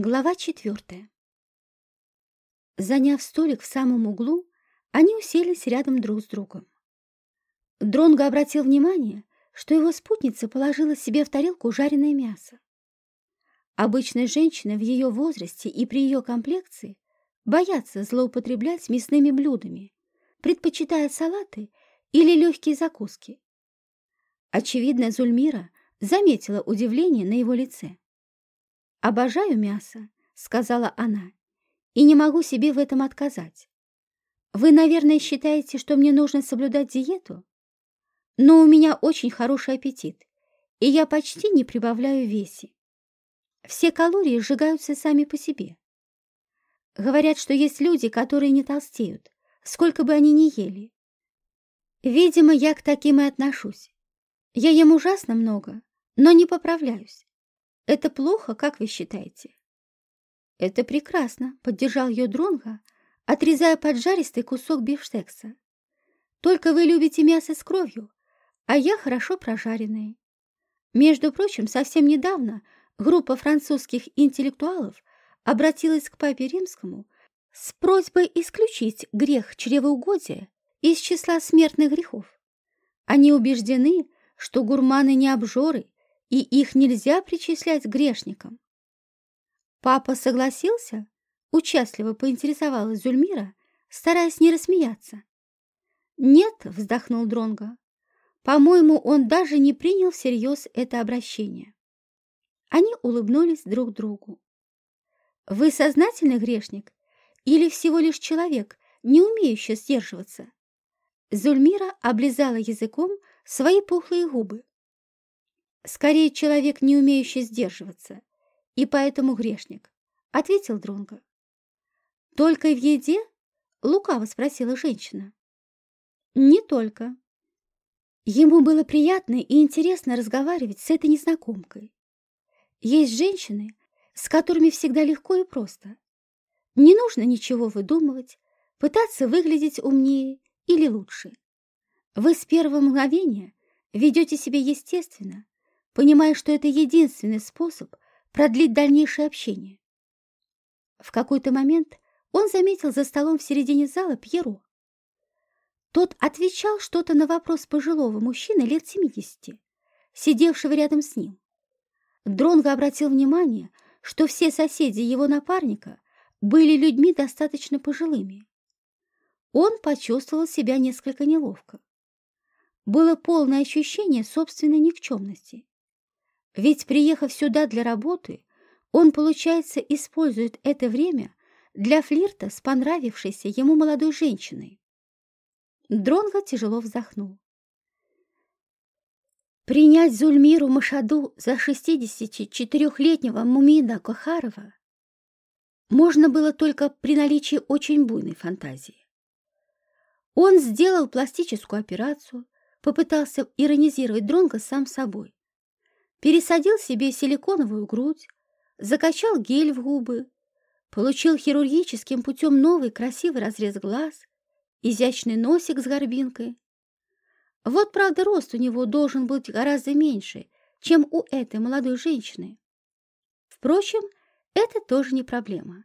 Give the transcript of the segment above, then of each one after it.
Глава четвертая. Заняв столик в самом углу, они уселись рядом друг с другом. Дронго обратил внимание, что его спутница положила себе в тарелку жареное мясо. Обычная женщина в ее возрасте и при ее комплекции боятся злоупотреблять мясными блюдами, предпочитая салаты или легкие закуски. Очевидно, Зульмира заметила удивление на его лице. «Обожаю мясо», — сказала она, — «и не могу себе в этом отказать. Вы, наверное, считаете, что мне нужно соблюдать диету? Но у меня очень хороший аппетит, и я почти не прибавляю весе. Все калории сжигаются сами по себе. Говорят, что есть люди, которые не толстеют, сколько бы они ни ели. Видимо, я к таким и отношусь. Я ем ужасно много, но не поправляюсь. Это плохо, как вы считаете? Это прекрасно, поддержал ее Дронго, отрезая поджаристый кусок бифштекса. Только вы любите мясо с кровью, а я хорошо прожаренное. Между прочим, совсем недавно группа французских интеллектуалов обратилась к папе римскому с просьбой исключить грех чревоугодия из числа смертных грехов. Они убеждены, что гурманы не обжоры и их нельзя причислять грешникам. Папа согласился? Участливо поинтересовалась Зульмира, стараясь не рассмеяться. Нет, вздохнул Дронго. По-моему, он даже не принял всерьез это обращение. Они улыбнулись друг другу. Вы сознательный грешник или всего лишь человек, не умеющий сдерживаться? Зульмира облизала языком свои пухлые губы. Скорее, человек, не умеющий сдерживаться, и поэтому грешник, — ответил Дронго. Только в еде? — лукаво спросила женщина. Не только. Ему было приятно и интересно разговаривать с этой незнакомкой. Есть женщины, с которыми всегда легко и просто. Не нужно ничего выдумывать, пытаться выглядеть умнее или лучше. Вы с первого мгновения ведете себя естественно, понимая, что это единственный способ продлить дальнейшее общение. В какой-то момент он заметил за столом в середине зала Пьеро. Тот отвечал что-то на вопрос пожилого мужчины лет 70, сидевшего рядом с ним. Дронго обратил внимание, что все соседи его напарника были людьми достаточно пожилыми. Он почувствовал себя несколько неловко. Было полное ощущение собственной никчемности. Ведь, приехав сюда для работы, он, получается, использует это время для флирта с понравившейся ему молодой женщиной. Дронго тяжело вздохнул. Принять Зульмиру Машаду за 64-летнего Мумина Кохарова можно было только при наличии очень буйной фантазии. Он сделал пластическую операцию, попытался иронизировать Дронго сам собой пересадил себе силиконовую грудь, закачал гель в губы, получил хирургическим путем новый красивый разрез глаз, изящный носик с горбинкой. Вот, правда, рост у него должен быть гораздо меньше, чем у этой молодой женщины. Впрочем, это тоже не проблема.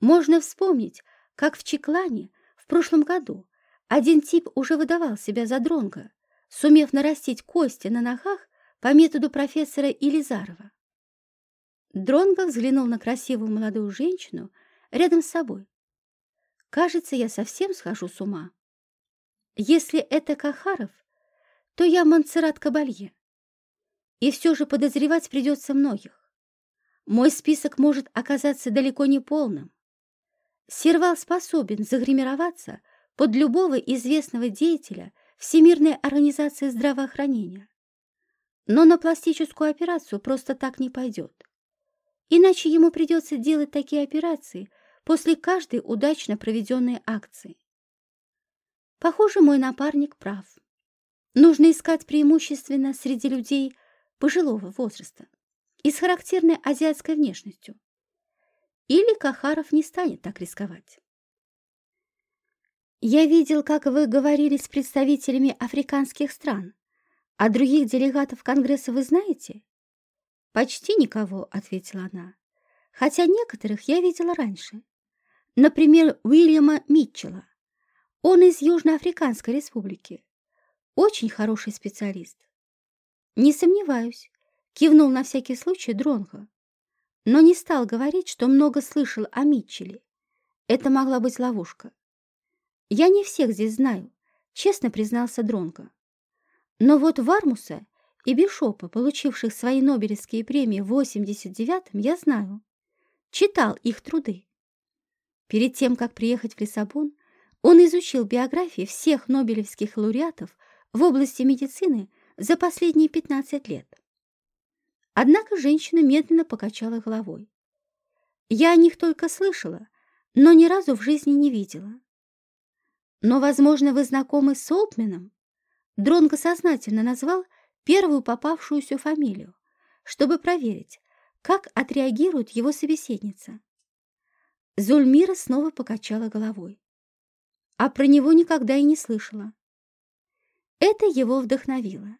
Можно вспомнить, как в Чеклане в прошлом году один тип уже выдавал себя за дронга, сумев нарастить кости на ногах по методу профессора Илизарова. Дронго взглянул на красивую молодую женщину рядом с собой. Кажется, я совсем схожу с ума. Если это Кахаров, то я Монсеррат Кабалье. И все же подозревать придется многих. Мой список может оказаться далеко не полным. Сервал способен загримироваться под любого известного деятеля Всемирной организации здравоохранения но на пластическую операцию просто так не пойдет. Иначе ему придется делать такие операции после каждой удачно проведенной акции. Похоже, мой напарник прав. Нужно искать преимущественно среди людей пожилого возраста и с характерной азиатской внешностью. Или Кахаров не станет так рисковать. Я видел, как вы говорили с представителями африканских стран, «А других делегатов Конгресса вы знаете?» «Почти никого», — ответила она. хотя некоторых я видела раньше. Например, Уильяма Митчелла. Он из Южноафриканской республики. Очень хороший специалист. Не сомневаюсь, кивнул на всякий случай Дронго. Но не стал говорить, что много слышал о Митчелле. Это могла быть ловушка. Я не всех здесь знаю, честно признался Дронго. Но вот Вармуса и Бишопа, получивших свои Нобелевские премии в 89-м, я знаю. Читал их труды. Перед тем, как приехать в Лиссабон, он изучил биографии всех нобелевских лауреатов в области медицины за последние 15 лет. Однако женщина медленно покачала головой. Я о них только слышала, но ни разу в жизни не видела. Но, возможно, вы знакомы с Олтменом? Дронго сознательно назвал первую попавшуюся фамилию, чтобы проверить, как отреагирует его собеседница. Зульмира снова покачала головой. А про него никогда и не слышала. Это его вдохновило.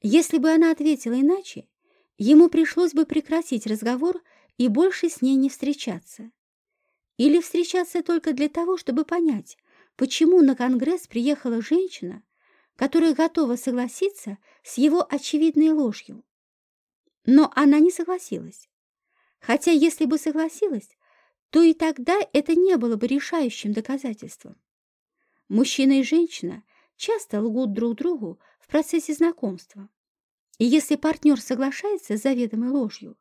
Если бы она ответила иначе, ему пришлось бы прекратить разговор и больше с ней не встречаться. Или встречаться только для того, чтобы понять, почему на Конгресс приехала женщина, которая готова согласиться с его очевидной ложью. Но она не согласилась. Хотя если бы согласилась, то и тогда это не было бы решающим доказательством. Мужчина и женщина часто лгут друг другу в процессе знакомства. И если партнер соглашается с заведомой ложью,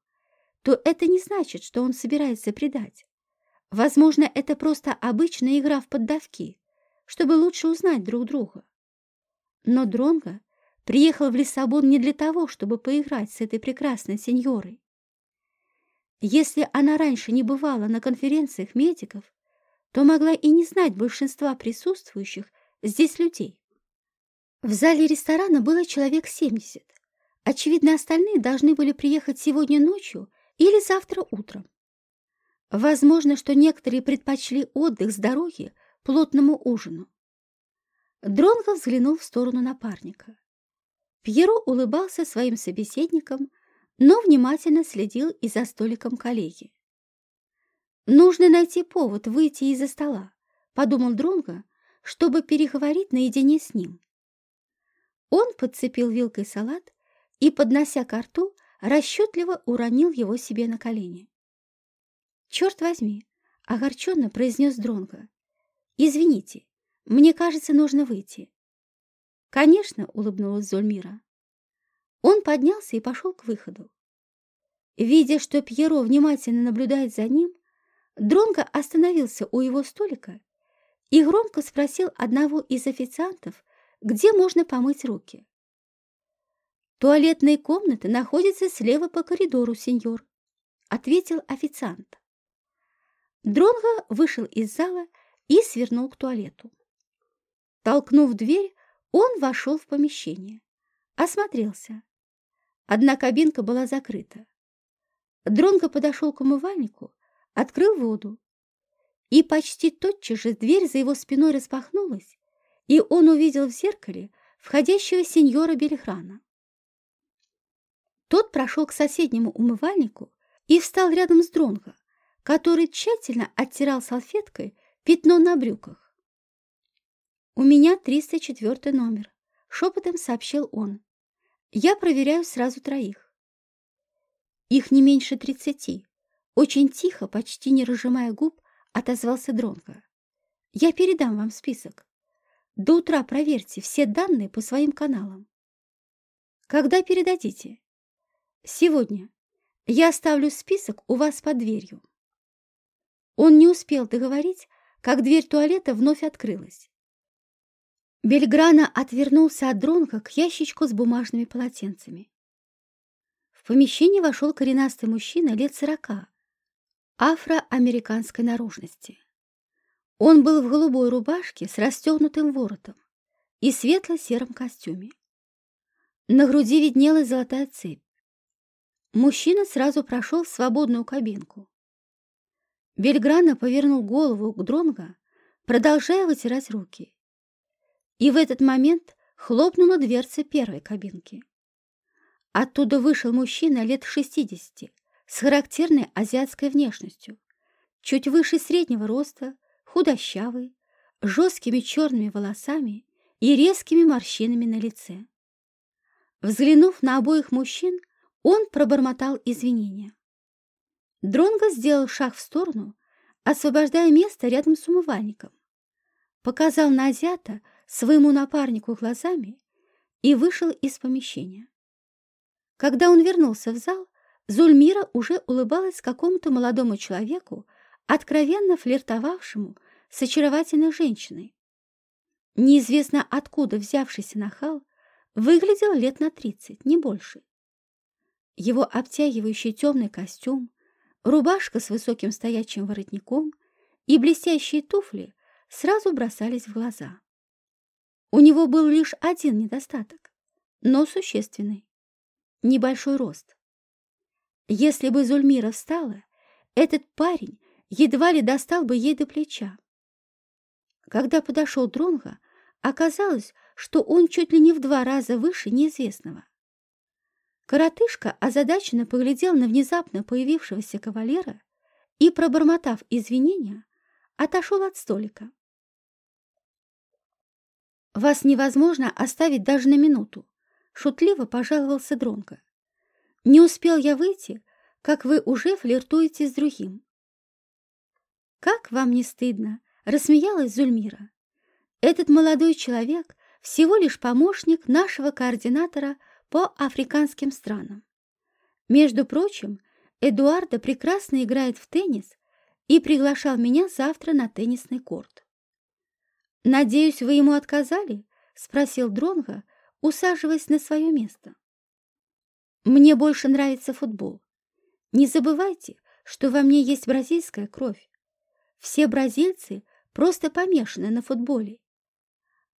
то это не значит, что он собирается предать. Возможно, это просто обычная игра в поддавки, чтобы лучше узнать друг друга. Но Дронго приехал в Лиссабон не для того, чтобы поиграть с этой прекрасной сеньорой. Если она раньше не бывала на конференциях медиков, то могла и не знать большинства присутствующих здесь людей. В зале ресторана было человек 70. Очевидно, остальные должны были приехать сегодня ночью или завтра утром. Возможно, что некоторые предпочли отдых с дороги плотному ужину. Дронго взглянул в сторону напарника. Пьеро улыбался своим собеседникам, но внимательно следил и за столиком коллеги. «Нужно найти повод выйти из-за стола», — подумал Дронго, чтобы переговорить наедине с ним. Он подцепил вилкой салат и, поднося ко рту, расчетливо уронил его себе на колени. «Черт возьми!» — огорченно произнес Дронго. «Извините, мне кажется, нужно выйти». «Конечно», — улыбнулась Зульмира. Он поднялся и пошел к выходу. Видя, что Пьеро внимательно наблюдает за ним, Дронго остановился у его столика и громко спросил одного из официантов, где можно помыть руки. «Туалетные комнаты находятся слева по коридору, сеньор», — ответил официант. Дронго вышел из зала и свернул к туалету. Толкнув дверь, он вошел в помещение. Осмотрелся. Одна кабинка была закрыта. Дронго подошел к умывальнику, открыл воду. И почти тотчас же дверь за его спиной распахнулась, и он увидел в зеркале входящего сеньора Бельграна. Тот прошел к соседнему умывальнику и встал рядом с Дронго, который тщательно оттирал салфеткой пятно на брюках. «У меня 304 номер», — шепотом сообщил он. «Я проверяю сразу троих». «Их не меньше тридцати», — очень тихо, почти не разжимая губ, отозвался Дронго. «Я передам вам список. До утра проверьте все данные по своим каналам». «Когда передадите?» «Сегодня. Я оставлю список у вас под дверью». Он не успел договорить, как дверь туалета вновь открылась. Бельграна отвернулся от дронка к ящичку с бумажными полотенцами. В помещение вошел коренастый мужчина лет сорока, афроамериканской наружности. Он был в голубой рубашке с расстегнутым воротом и светло-сером костюме. На груди виднелась золотая цепь. Мужчина сразу прошел в свободную кабинку. Бельграна повернул голову к Дронго, продолжая вытирать руки. И в этот момент хлопнула дверца первой кабинки. Оттуда вышел мужчина лет шестидесяти, с характерной азиатской внешностью, чуть выше среднего роста, худощавый, жесткими черными волосами и резкими морщинами на лице. Взглянув на обоих мужчин, он пробормотал извинения. Дронго сделал шаг в сторону, освобождая место рядом с умывальником. Показал на азиата своему напарнику глазами и вышел из помещения. Когда он вернулся в зал, Зульмира уже улыбалась какому-то молодому человеку, откровенно флиртовавшему с очаровательной женщиной. Неизвестно откуда взявшийся нахал выглядел лет на тридцать, не больше. Его обтягивающий темный костюм, рубашка с высоким стоячим воротником и блестящие туфли сразу бросались в глаза. У него был лишь один недостаток, но существенный – небольшой рост. Если бы Зульмира встала, этот парень едва ли достал бы ей до плеча. Когда подошел Дронго, оказалось, что он чуть ли не в два раза выше неизвестного. Коротышка озадаченно поглядел на внезапно появившегося кавалера и, пробормотав извинения, отошел от столика. «Вас невозможно оставить даже на минуту», — шутливо пожаловался Дронко. «Не успел я выйти, как вы уже флиртуете с другим». «Как вам не стыдно?» — рассмеялась Зульмира. «Этот молодой человек всего лишь помощник нашего координатора по африканским странам. Между прочим, Эдуарда прекрасно играет в теннис и приглашал меня завтра на теннисный корт. «Надеюсь, вы ему отказали?» — спросил Дронго, усаживаясь на свое место. «Мне больше нравится футбол. Не забывайте, что во мне есть бразильская кровь. Все бразильцы просто помешаны на футболе.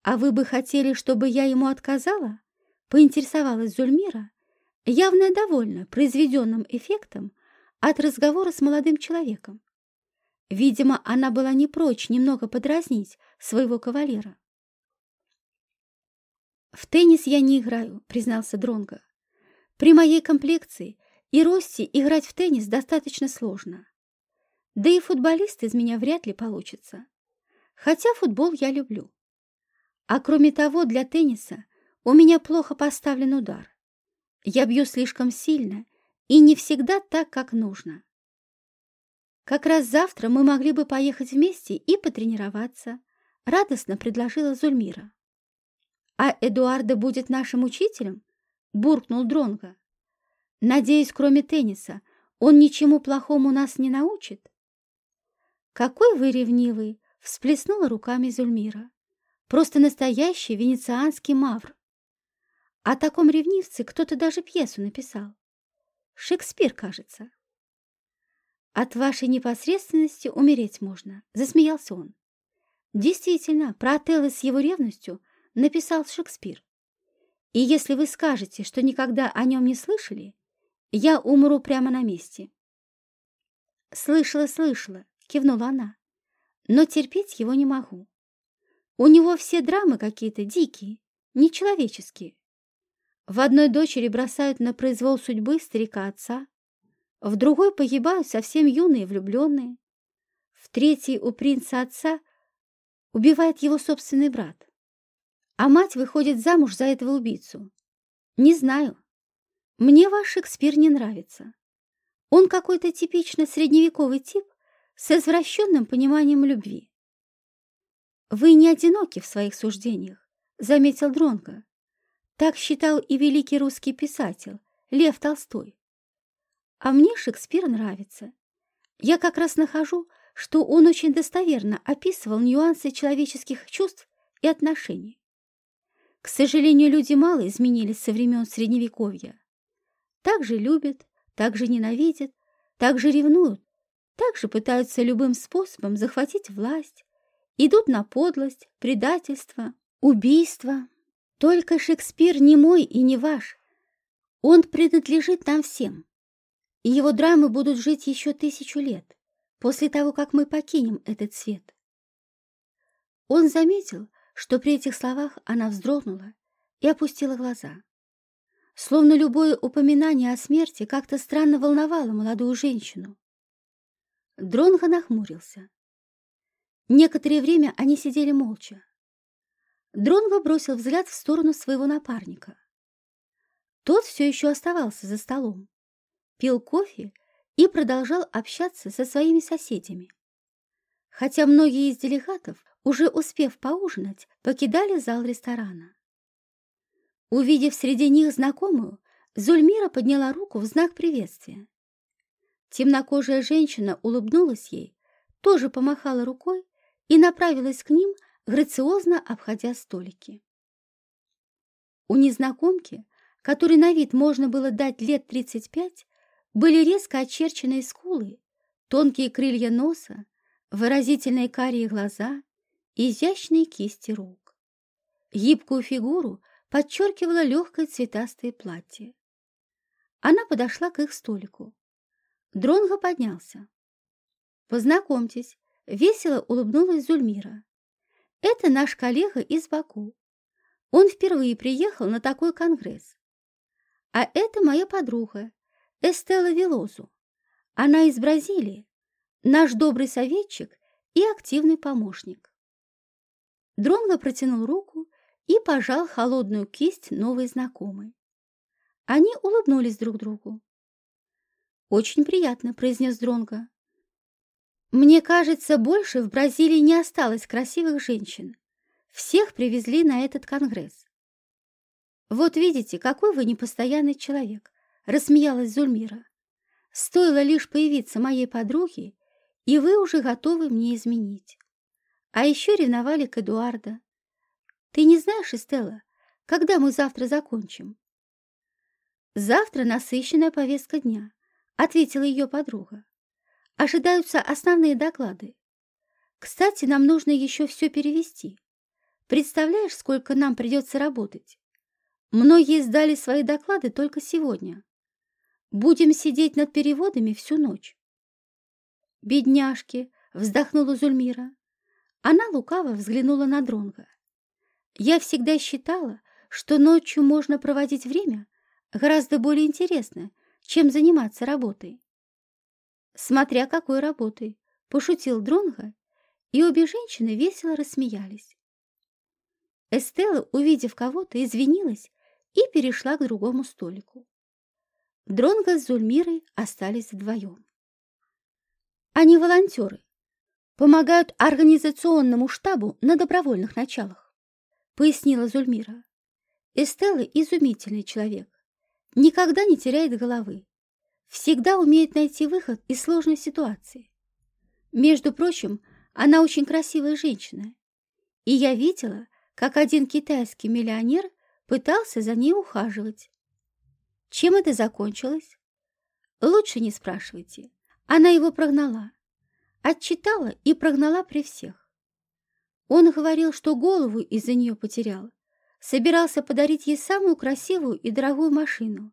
А вы бы хотели, чтобы я ему отказала?» — поинтересовалась Зульмира, явно довольна произведенным эффектом от разговора с молодым человеком. Видимо, она была не прочь немного подразнить своего кавалера. «В теннис я не играю», — признался Дронго. «При моей комплекции и росте играть в теннис достаточно сложно. Да и футболист из меня вряд ли получится. Хотя футбол я люблю. А кроме того, для тенниса у меня плохо поставлен удар. Я бью слишком сильно и не всегда так, как нужно. Как раз завтра мы могли бы поехать вместе и потренироваться, радостно предложила Зульмира. А Эдуарда будет нашим учителем? буркнул Дронго. Надеюсь, кроме тенниса, он ничему плохому нас не научит? Какой вы ревнивый, всплеснула руками Зульмира. Просто настоящий венецианский мавр. О таком ревнивце кто-то даже пьесу написал. Шекспир, кажется. «От вашей непосредственности умереть можно», — засмеялся он. Действительно, про Отелло с его ревностью написал Шекспир. И если вы скажете, что никогда о нем не слышали, я умру прямо на месте. «Слышала, слышала», — кивнула она, — «но терпеть его не могу. У него все драмы какие-то дикие, нечеловеческие. В одной дочери бросают на произвол судьбы старика-отца, в другой погибают совсем юные влюбленные, в третьей у принца отца убивает его собственный брат, а мать выходит замуж за этого убийцу. Не знаю. Мне ваш Шекспир не нравится. Он какой-то типично средневековый тип с извращенным пониманием любви. «Вы не одиноки в своих суждениях», — заметил Дронко. Так считал и великий русский писатель Лев Толстой. А мне Шекспир нравится. Я как раз нахожу, что он очень достоверно описывал нюансы человеческих чувств и отношений. К сожалению, люди мало изменились со времен Средневековья. Так же любят, так же ненавидят, так же ревнуют, так же пытаются любым способом захватить власть, идут на подлость, предательство, убийство. Только Шекспир не мой и не ваш. Он принадлежит нам всем и его драмы будут жить еще тысячу лет, после того, как мы покинем этот свет. Он заметил, что при этих словах она вздрогнула и опустила глаза. словно любое упоминание о смерти как-то странно волновало молодую женщину. Дронго нахмурился. Некоторое время они сидели молча. Дронго бросил взгляд в сторону своего напарника. Тот все еще оставался за столом, пил кофе и продолжал общаться со своими соседями. Хотя многие из делегатов, уже успев поужинать, покидали зал ресторана. Увидев среди них знакомую, Зульмира подняла руку в знак приветствия. Темнокожая женщина улыбнулась ей, тоже помахала рукой и направилась к ним, грациозно обходя столики. У незнакомки, которой на вид можно было дать лет 35, были резко очерченные скулы, тонкие крылья носа, выразительные карие глаза, изящные кисти рук. Гибкую фигуру подчеркивало легкое цветастое платье. Она подошла к их столику. Дронго поднялся. «Познакомьтесь», — весело улыбнулась Зульмира. «Это наш коллега из Баку. Он впервые приехал на такой конгресс. А это моя подруга, Эстела Велозу. Она из Бразилии, наш добрый советчик и активный помощник». Дронго протянул руку и пожал холодную кисть новой знакомой. Они улыбнулись друг другу. «Очень приятно», — произнес Дронго. «Мне кажется, больше в Бразилии не осталось красивых женщин. Всех привезли на этот конгресс». «Вот видите, какой вы непостоянный человек», — рассмеялась Зульмира. «Стоило лишь появиться моей подруге, и вы уже готовы мне изменить. А еще ревновали к Эдуарда. Ты не знаешь, Эстелла, когда мы завтра закончим?» «Завтра насыщенная повестка дня. — ответила ее подруга. «Ожидаются основные доклады. Кстати, нам нужно еще все перевести. Представляешь, сколько нам придется работать? Многие сдали свои доклады только сегодня. Будем сидеть над переводами всю ночь». «Бедняжки!» — вздохнула Зульмира. Она лукаво взглянула на Дронга. «Я всегда считала, что ночью можно проводить время гораздо более интересно, чем заниматься работой. Смотря какой работой, пошутил Дронго, и обе женщины весело рассмеялись. Эстелла, увидев кого-то, извинилась и перешла к другому столику. Дронго с Зульмирой остались вдвоем. Они волонтеры, помогают организационному штабу на добровольных началах, пояснила Зульмира. Эстелла изумительный человек никогда не теряет головы, всегда умеет найти выход из сложной ситуации. Между прочим, она очень красивая женщина, и я видела, как один китайский миллионер пытался за ней ухаживать. Чем это закончилось? Лучше не спрашивайте. Она его прогнала. Отчитала и прогнала при всех. Он говорил, что голову из-за нее потерял, собирался подарить ей самую красивую и дорогую машину,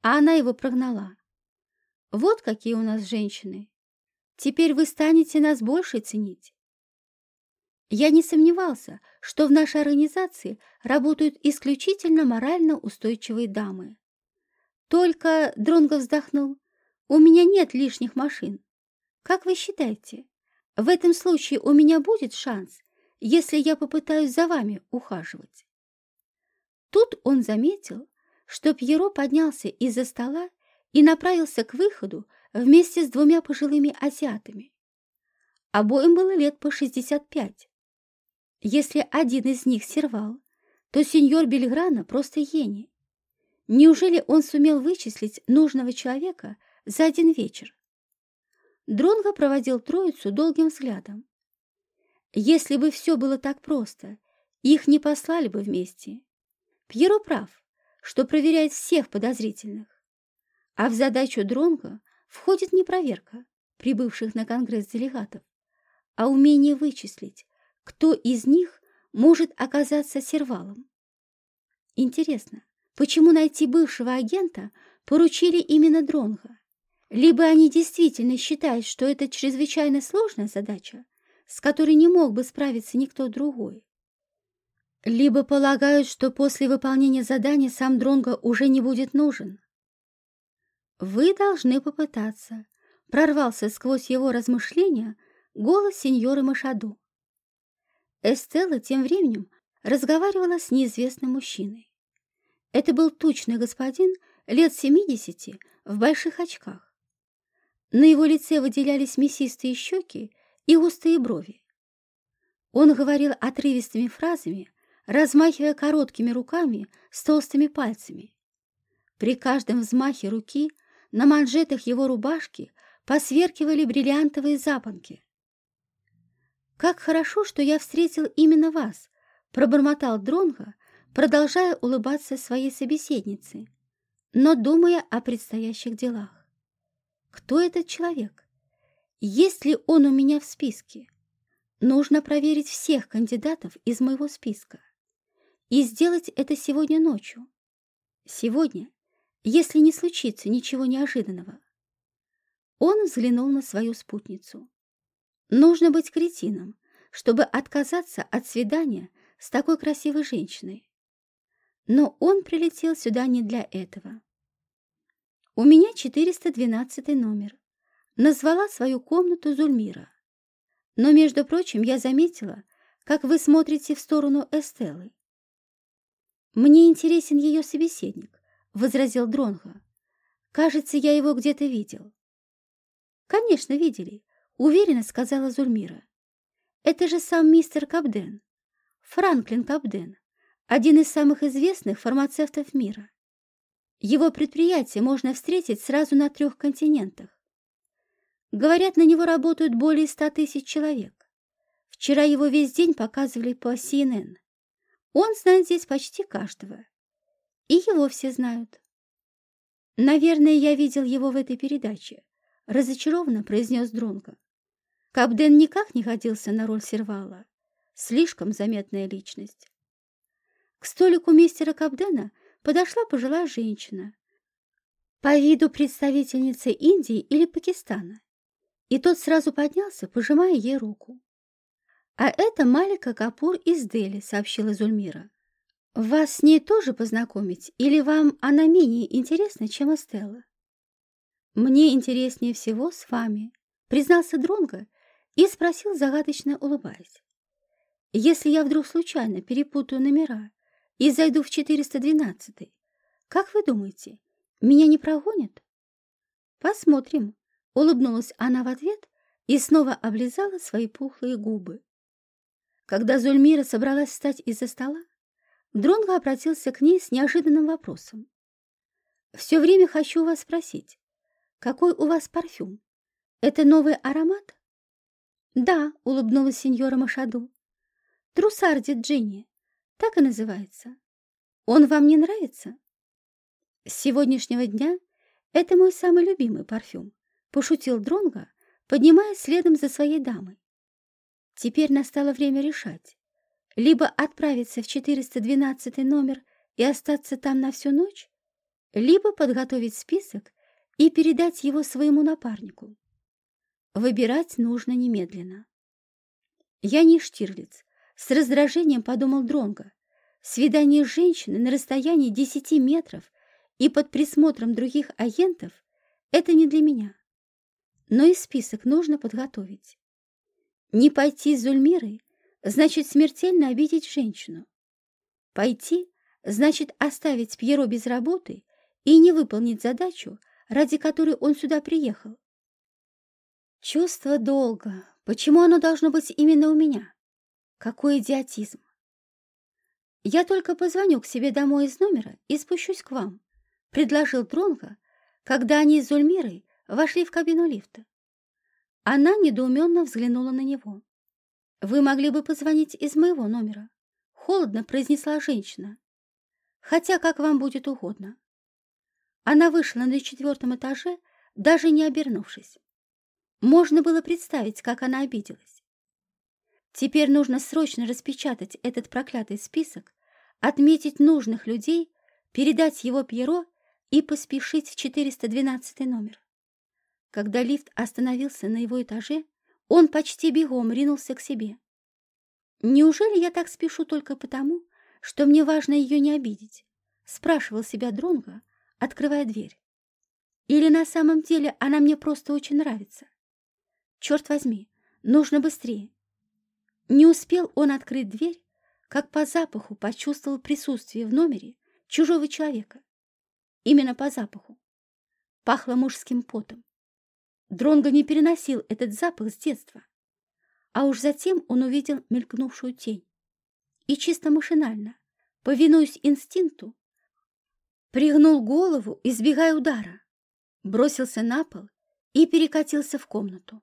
а она его прогнала. Вот какие у нас женщины. Теперь вы станете нас больше ценить. Я не сомневался, что в нашей организации работают исключительно морально устойчивые дамы. Только, Дронго вздохнул, у меня нет лишних машин. Как вы считаете, в этом случае у меня будет шанс, если я попытаюсь за вами ухаживать? Тут он заметил, что Пьеро поднялся из-за стола и направился к выходу вместе с двумя пожилыми азиатами. Обоим было лет по 65. Если один из них сервал, то сеньор Бельграна просто гений. Неужели он сумел вычислить нужного человека за один вечер? Дронго проводил троицу долгим взглядом. Если бы все было так просто, их не послали бы вместе. Пьеро прав, что проверяет всех подозрительных. А в задачу Дронга входит не проверка прибывших на Конгресс делегатов, а умение вычислить, кто из них может оказаться сервалом. Интересно, почему найти бывшего агента поручили именно Дронга? Либо они действительно считают, что это чрезвычайно сложная задача, с которой не мог бы справиться никто другой. Либо полагают, что после выполнения задания сам Дронго уже не будет нужен. Вы должны попытаться. Прорвался сквозь его размышления голос сеньоры Машаду. Эстелла тем временем разговаривала с неизвестным мужчиной. Это был тучный господин лет семидесяти в больших очках. На его лице выделялись мясистые щеки и густые брови. Он говорил отрывистыми фразами, размахивая короткими руками с толстыми пальцами. При каждом взмахе руки на манжетах его рубашки посверкивали бриллиантовые запонки. «Как хорошо, что я встретил именно вас!» — пробормотал Дронго, продолжая улыбаться своей собеседнице, но думая о предстоящих делах. «Кто этот человек? Есть ли он у меня в списке? Нужно проверить всех кандидатов из моего списка и сделать это сегодня ночью. Сегодня, если не случится ничего неожиданного. Он взглянул на свою спутницу. Нужно быть кретином, чтобы отказаться от свидания с такой красивой женщиной. Но он прилетел сюда не для этого. У меня 412 номер. Назвала свою комнату Зульмира. Но, между прочим, я заметила, как вы смотрите в сторону Эстеллы. «Мне интересен ее собеседник», — возразил Дронго. «Кажется, я его где-то видел». «Конечно, видели», — уверенно сказала Зульмира. «Это же сам мистер Кабден, Франклин Кабден, один из самых известных фармацевтов мира. Его предприятие можно встретить сразу на трех континентах. Говорят, на него работают более ста тысяч человек. Вчера его весь день показывали по CNN. Он знает здесь почти каждого. И его все знают. Наверное, я видел его в этой передаче, разочарованно произнес Дронго. Капден никак не годился на роль сервала. Слишком заметная личность. К столику мистера Капдена подошла пожилая женщина, по виду представительница Индии или Пакистана, и тот сразу поднялся, пожимая ей руку. «А это Малика Капур из Дели», — сообщила Зульмира. «Вас с ней тоже познакомить, или вам она менее интересна, чем Эстелла?» «Мне интереснее всего с вами», — признался Дронго и спросил, загадочно улыбаясь. «Если я вдруг случайно перепутаю номера и зайду в 412 как вы думаете, меня не прогонят?» «Посмотрим», — улыбнулась она в ответ и снова облизала свои пухлые губы. Когда Зульмира собралась встать из-за стола, Дронго обратился к ней с неожиданным вопросом. «Все время хочу вас спросить, какой у вас парфюм? Это новый аромат?» «Да», — улыбнулась сеньора Машаду. «Трусарди Джинни, так и называется. Он вам не нравится?» «С сегодняшнего дня это мой самый любимый парфюм», — пошутил Дронго, поднимаясь следом за своей дамой. Теперь настало время решать. Либо отправиться в 412 номер и остаться там на всю ночь, либо подготовить список и передать его своему напарнику. Выбирать нужно немедленно. Я не Штирлиц, с раздражением подумал Дронго. Свидание с женщиной на расстоянии 10 метров и под присмотром других агентов – это не для меня. Но и список нужно подготовить. Не пойти с Зульмирой значит смертельно обидеть женщину. Пойти значит оставить Пьеро без работы и не выполнить задачу, ради которой он сюда приехал. Чувство долга. Почему оно должно быть именно у меня? Какой идиотизм! Я только позвоню к себе домой из номера и спущусь к вам, предложил Тронко, когда они с Зульмирой вошли в кабину лифта. Она недоуменно взглянула на него. «Вы могли бы позвонить из моего номера», — холодно произнесла женщина. «Хотя как вам будет угодно». Она вышла на четвертом этаже, даже не обернувшись. Можно было представить, как она обиделась. Теперь нужно срочно распечатать этот проклятый список, отметить нужных людей, передать его Пьеро и поспешить в 412 номер. Когда лифт остановился на его этаже, он почти бегом ринулся к себе. Неужели я так спешу только потому, что мне важно ее не обидеть, спрашивал себя Дронго, открывая дверь. Или на самом деле она мне просто очень нравится? Черт возьми, нужно быстрее. Не успел он открыть дверь, как по запаху почувствовал присутствие в номере чужого человека. Именно по запаху. Пахло мужским потом. Дронго не переносил этот запах с детства. А уж затем он увидел мелькнувшую тень. И чисто машинально, повинуясь инстинкту, пригнул голову, избегая удара, бросился на пол и перекатился в комнату.